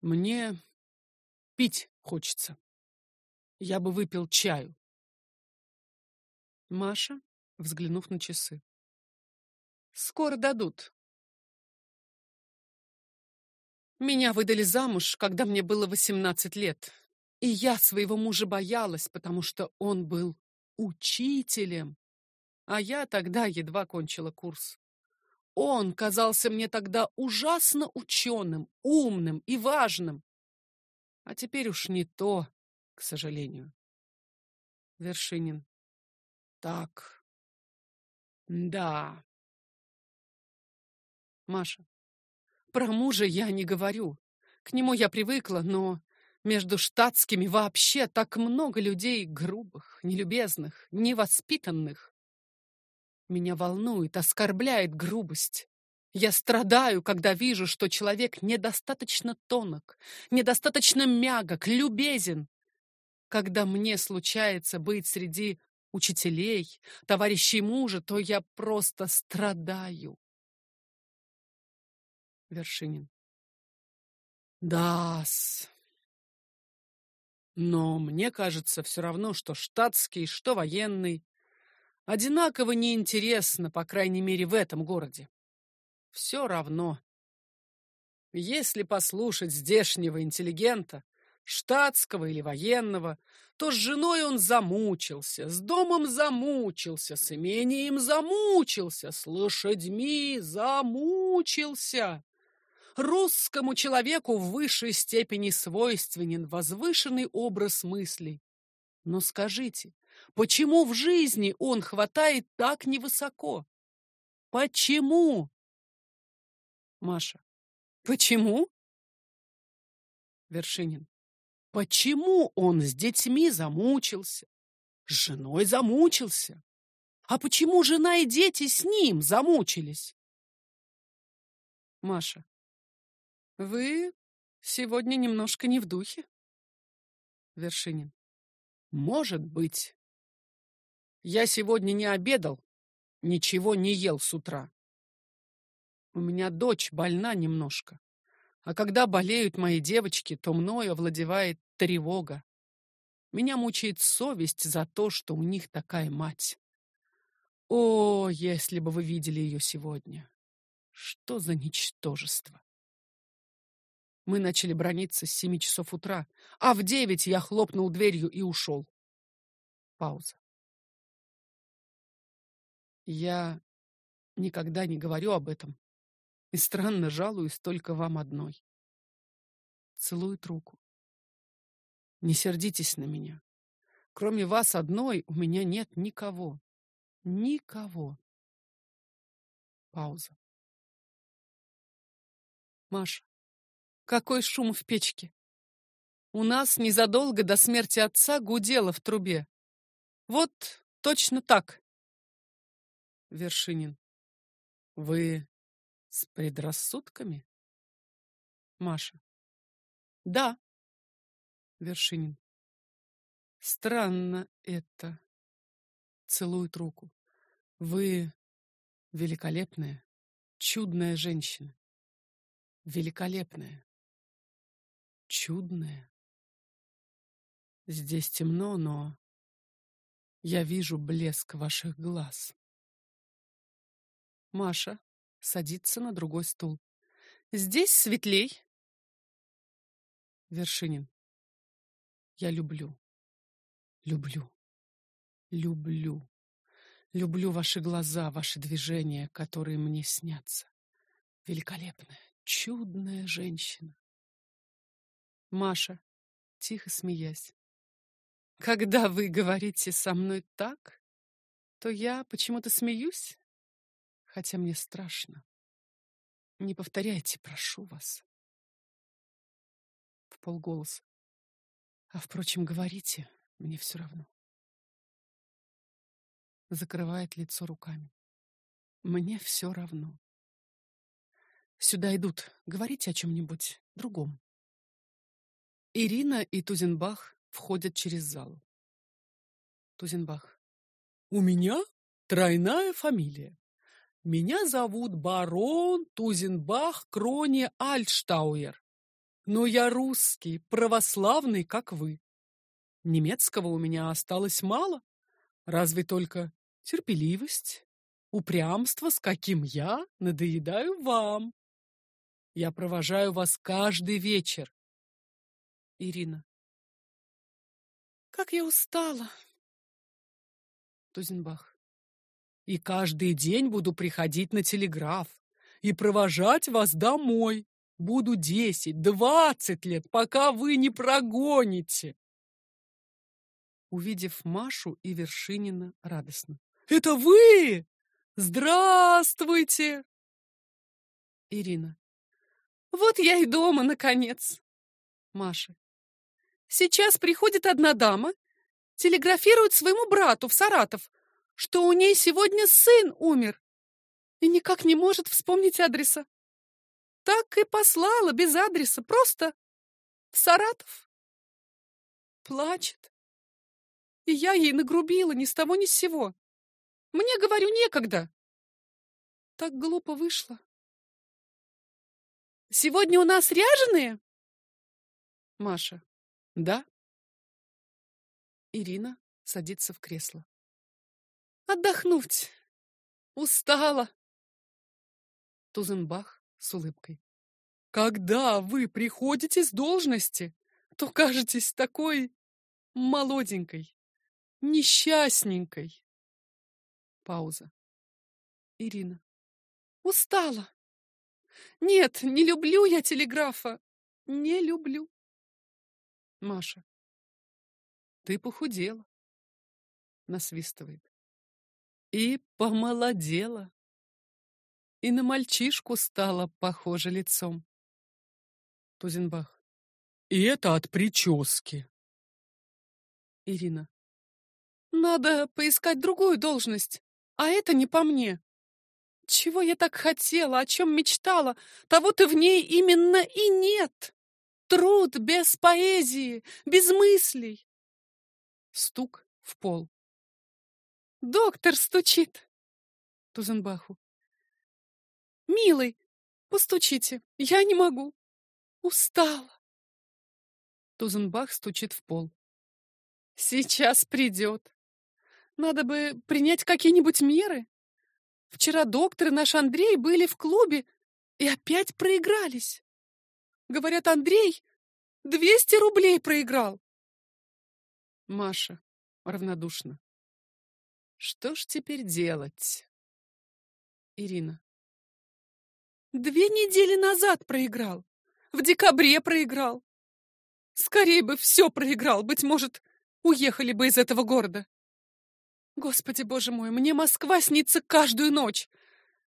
Мне пить хочется. Я бы выпил чаю. Маша, взглянув на часы. Скоро дадут. Меня выдали замуж, когда мне было восемнадцать лет. И я своего мужа боялась, потому что он был учителем. А я тогда едва кончила курс. Он казался мне тогда ужасно ученым, умным и важным. А теперь уж не то, к сожалению. Вершинин. Так. Да. Маша. Про мужа я не говорю. К нему я привыкла, но между штатскими вообще так много людей грубых, нелюбезных, невоспитанных. Меня волнует, оскорбляет грубость. Я страдаю, когда вижу, что человек недостаточно тонок, недостаточно мягок, любезен. Когда мне случается быть среди учителей, товарищей мужа, то я просто страдаю. Вершинин. Да-с. Но мне кажется все равно, что штатский, что военный, одинаково неинтересно, по крайней мере, в этом городе. Все равно. Если послушать здешнего интеллигента, штатского или военного, то с женой он замучился, с домом замучился, с имением замучился, с лошадьми замучился. Русскому человеку в высшей степени свойственен возвышенный образ мыслей. Но скажите, почему в жизни он хватает так невысоко? Почему? Маша. Почему? Вершинин. Почему он с детьми замучился? С женой замучился? А почему жена и дети с ним замучились? Маша. Вы сегодня немножко не в духе. Вершинин. Может быть. Я сегодня не обедал, ничего не ел с утра. У меня дочь больна немножко. А когда болеют мои девочки, то мною овладевает тревога. Меня мучает совесть за то, что у них такая мать. О, если бы вы видели ее сегодня! Что за ничтожество! Мы начали брониться с семи часов утра, а в девять я хлопнул дверью и ушел. Пауза. Я никогда не говорю об этом. И странно жалуюсь только вам одной. Целует руку. Не сердитесь на меня. Кроме вас одной у меня нет никого. Никого. Пауза. Маша. Какой шум в печке! У нас незадолго до смерти отца гудело в трубе. Вот точно так. Вершинин. Вы с предрассудками? Маша. Да. Вершинин. Странно это. Целует руку. Вы великолепная, чудная женщина. Великолепная чудное. Здесь темно, но я вижу блеск ваших глаз. Маша садится на другой стул. Здесь светлей. Вершинин. Я люблю. Люблю. Люблю. Люблю ваши глаза, ваши движения, которые мне снятся. Великолепная, чудная женщина. Маша, тихо смеясь. Когда вы говорите со мной так, то я почему-то смеюсь, хотя мне страшно. Не повторяйте, прошу вас. В полголоса. А впрочем, говорите, мне все равно. Закрывает лицо руками. Мне все равно. Сюда идут. Говорите о чем-нибудь другом. Ирина и Тузенбах входят через зал. Тузенбах. У меня тройная фамилия. Меня зовут барон Тузенбах Кроне Альтштауер. Но я русский, православный, как вы. Немецкого у меня осталось мало, разве только терпеливость, упрямство, с каким я надоедаю вам. Я провожаю вас каждый вечер. Ирина. Как я устала. Тузенбах. И каждый день буду приходить на телеграф и провожать вас домой. Буду десять, двадцать лет, пока вы не прогоните. Увидев Машу и Вершинина радостно. Это вы? Здравствуйте! Ирина. Вот я и дома, наконец. Маша. Сейчас приходит одна дама, телеграфирует своему брату в Саратов, что у ней сегодня сын умер и никак не может вспомнить адреса. Так и послала без адреса, просто в Саратов. Плачет. И я ей нагрубила ни с того ни с сего. Мне, говорю, некогда. Так глупо вышло. Сегодня у нас ряженые? Маша. Да. Ирина садится в кресло. Отдохнуть. Устала. Тузенбах с улыбкой. Когда вы приходите с должности, то кажетесь такой молоденькой, несчастненькой. Пауза. Ирина. Устала. Нет, не люблю я телеграфа. Не люблю. Маша. Ты похудела. Насвистывает. И помолодела. И на мальчишку стала похоже лицом. Тузенбах. И это от прически. Ирина. Надо поискать другую должность, а это не по мне. Чего я так хотела, о чем мечтала, того-то в ней именно и нет. Труд без поэзии, без мыслей. Стук в пол. Доктор стучит. Тузенбаху. Милый, постучите, я не могу. Устала. Тузенбах стучит в пол. Сейчас придет. Надо бы принять какие-нибудь меры. Вчера доктор и наш Андрей были в клубе и опять проигрались. Говорят, Андрей двести рублей проиграл. Маша равнодушно. Что ж теперь делать? Ирина. Две недели назад проиграл. В декабре проиграл. Скорее бы все проиграл, быть может, уехали бы из этого города. Господи, боже мой, мне Москва снится каждую ночь.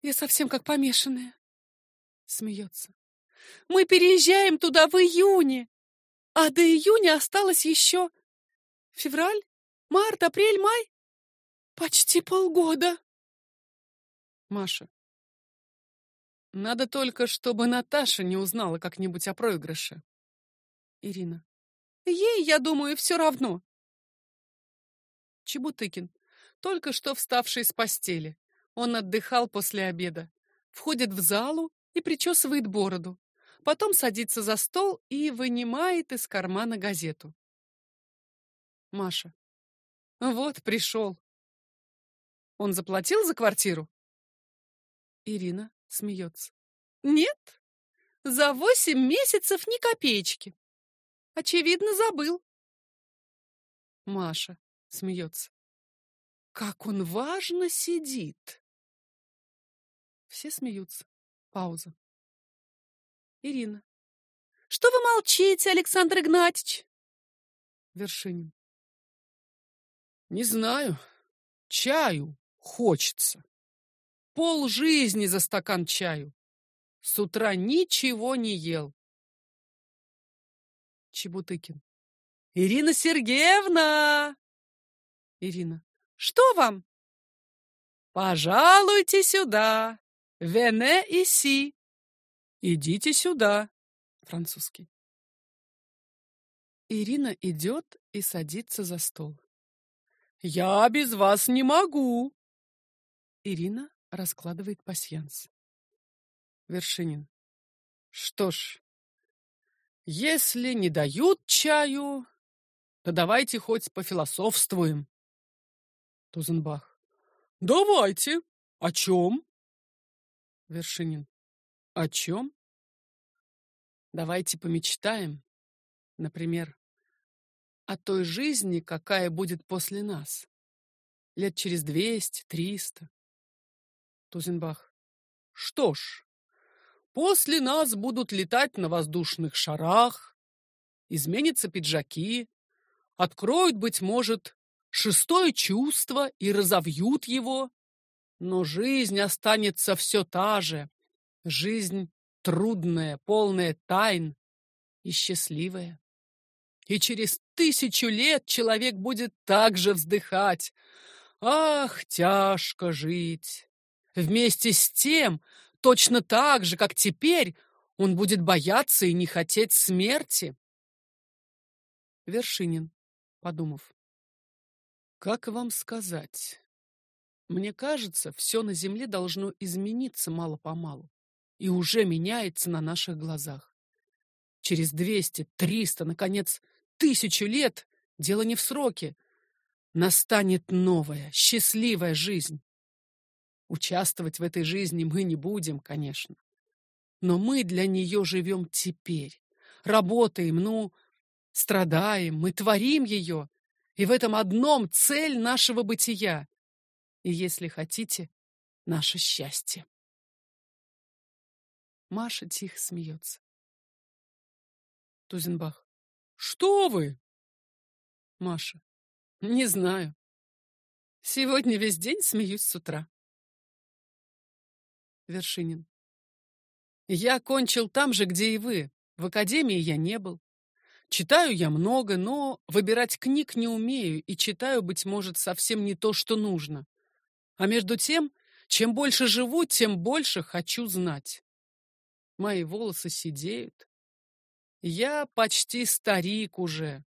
Я совсем как помешанная. Смеется. Мы переезжаем туда в июне. А до июня осталось еще февраль, март, апрель, май. Почти полгода. Маша. Надо только, чтобы Наташа не узнала как-нибудь о проигрыше. Ирина. Ей, я думаю, все равно. Чебутыкин только что вставший с постели. Он отдыхал после обеда. Входит в залу и причесывает бороду. Потом садится за стол и вынимает из кармана газету. Маша. Вот, пришел. Он заплатил за квартиру? Ирина смеется. Нет, за восемь месяцев ни копеечки. Очевидно, забыл. Маша смеется. Как он важно сидит. Все смеются. Пауза. Ирина. Что вы молчите, Александр Игнатьевич? Вершинин. Не знаю. Чаю хочется. Пол жизни за стакан чаю. С утра ничего не ел. Чебутыкин. Ирина Сергеевна! Ирина. Что вам? Пожалуйте сюда. Вене иси. Идите сюда. Французский. Ирина идет и садится за стол. Я без вас не могу. Ирина раскладывает пасьянс. Вершинин. Что ж, Если не дают чаю, то давайте хоть пофилософствуем. Тузенбах. Давайте. О чем? Вершинин. О чем? Давайте помечтаем, например, о той жизни, какая будет после нас. Лет через двести, триста. Тузенбах. Что ж, после нас будут летать на воздушных шарах, изменятся пиджаки, откроют, быть может, шестое чувство и разовьют его, но жизнь останется все та же. Жизнь трудная, полная тайн и счастливая. И через тысячу лет человек будет так же вздыхать. Ах, тяжко жить. Вместе с тем, точно так же, как теперь, он будет бояться и не хотеть смерти. Вершинин, подумав. Как вам сказать? Мне кажется, все на земле должно измениться мало-помалу. И уже меняется на наших глазах. Через двести, триста, наконец, тысячу лет, дело не в сроке, настанет новая, счастливая жизнь. Участвовать в этой жизни мы не будем, конечно. Но мы для нее живем теперь. Работаем, ну, страдаем, мы творим ее. И в этом одном цель нашего бытия. И, если хотите, наше счастье. Маша тихо смеется. Тузенбах. Что вы? Маша. Не знаю. Сегодня весь день смеюсь с утра. Вершинин. Я кончил там же, где и вы. В академии я не был. Читаю я много, но выбирать книг не умею и читаю, быть может, совсем не то, что нужно. А между тем, чем больше живу, тем больше хочу знать. Мои волосы сидеют, я почти старик уже,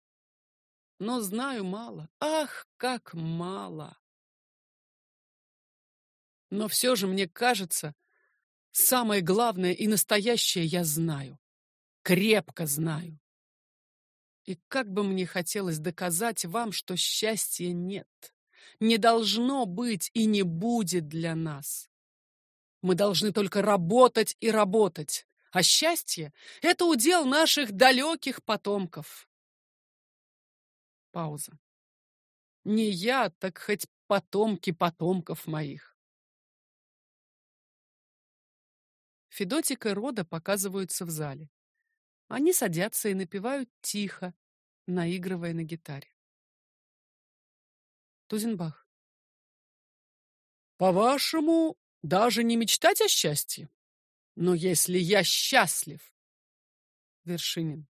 но знаю мало. Ах, как мало! Но все же мне кажется, самое главное и настоящее я знаю. Крепко знаю. И как бы мне хотелось доказать вам, что счастья нет, не должно быть и не будет для нас. Мы должны только работать и работать, а счастье — это удел наших далеких потомков. Пауза. Не я, так хоть потомки потомков моих. Федотик и Рода показываются в зале. Они садятся и напевают тихо, наигрывая на гитаре. Тузенбах. По-вашему, даже не мечтать о счастье? Но если я счастлив... Вершинин.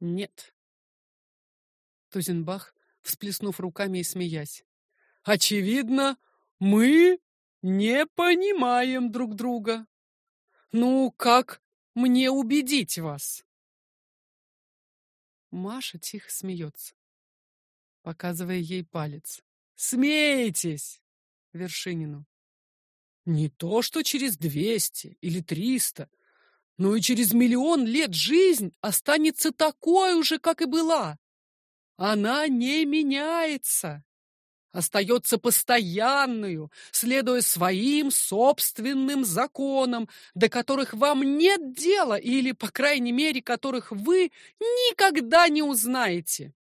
Нет. Тузенбах, всплеснув руками и смеясь. Очевидно, мы не понимаем друг друга. Ну, как мне убедить вас? Маша тихо смеется, показывая ей палец. Смейтесь! Вершинину. Не то, что через двести или триста, но и через миллион лет жизнь останется такой же, как и была. Она не меняется, остается постоянную, следуя своим собственным законам, до которых вам нет дела или, по крайней мере, которых вы никогда не узнаете.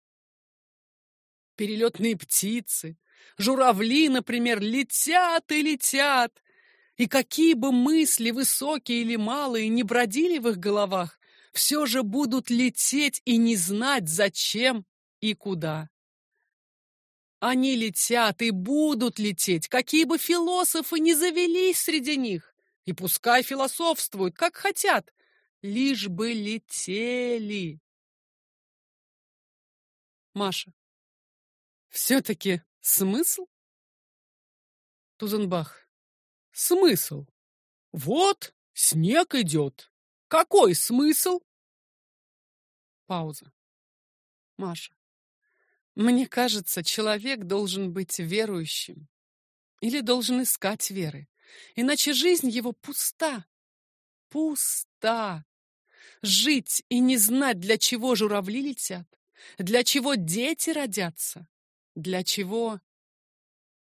Перелетные птицы, журавли, например, летят и летят, и какие бы мысли, высокие или малые, не бродили в их головах, все же будут лететь и не знать, зачем и куда. Они летят и будут лететь, какие бы философы ни завелись среди них. И пускай философствуют, как хотят, лишь бы летели. Маша. Все-таки смысл? Тузенбах. Смысл? Вот снег идет. Какой смысл? Пауза. Маша. Мне кажется, человек должен быть верующим. Или должен искать веры. Иначе жизнь его пуста. Пуста. Жить и не знать, для чего журавли летят, для чего дети родятся, для чего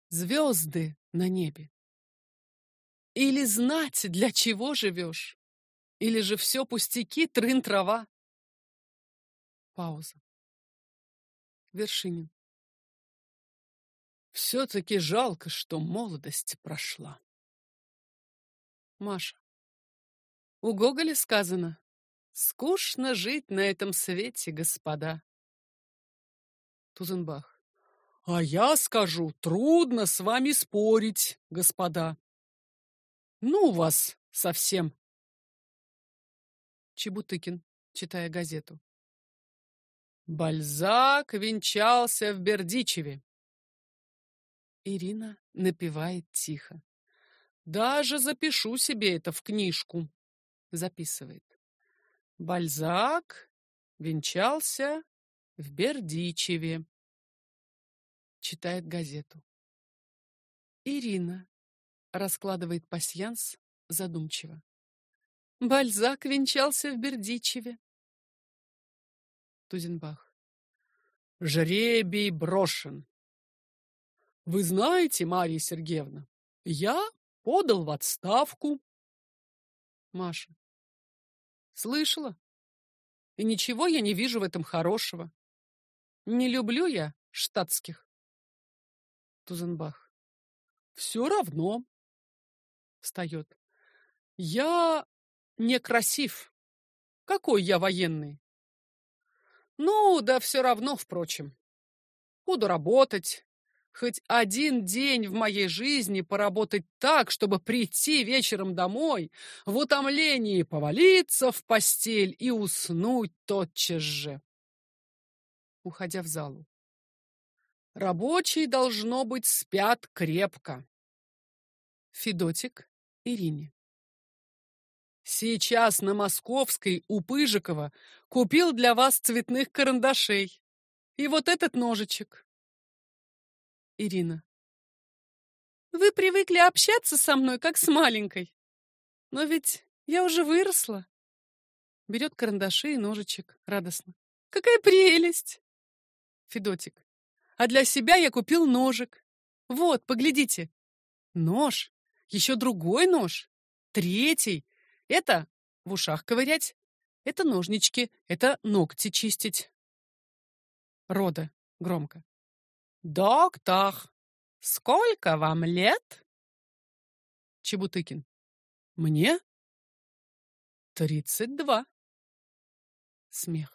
звезды на небе. Или знать, для чего живешь, или же все пустяки, трын-трава. Пауза. Вершинин. Все-таки жалко, что молодость прошла. Маша. У Гоголя сказано «Скучно жить на этом свете, господа». Тузенбах. А я скажу, трудно с вами спорить, господа. Ну вас совсем. Чебутыкин, читая газету. Бальзак венчался в Бердичеве. Ирина напевает тихо. Даже запишу себе это в книжку. Записывает. Бальзак венчался в Бердичеве. Читает газету. Ирина раскладывает пасьянс задумчиво. Бальзак венчался в Бердичеве. Тузенбах. Жребий брошен. Вы знаете, Мария Сергеевна, я подал в отставку. Маша. Слышала? И ничего я не вижу в этом хорошего. Не люблю я штатских. Тузенбах. Все равно. Встает. Я некрасив. Какой я военный? Ну, да все равно, впрочем. Буду работать. Хоть один день в моей жизни поработать так, чтобы прийти вечером домой, в утомлении повалиться в постель и уснуть тотчас же. Уходя в залу. Рабочие, должно быть, спят крепко. Федотик Ирине. Сейчас на Московской у Пыжикова купил для вас цветных карандашей. И вот этот ножичек. Ирина. Вы привыкли общаться со мной, как с маленькой. Но ведь я уже выросла. Берет карандаши и ножичек радостно. Какая прелесть! Федотик. А для себя я купил ножик. Вот, поглядите. Нож. Еще другой нож. Третий это в ушах ковырять, это ножнички, это ногти чистить. Рода громко. Доктор, сколько вам лет? Чебутыкин. Мне? Тридцать два. Смех.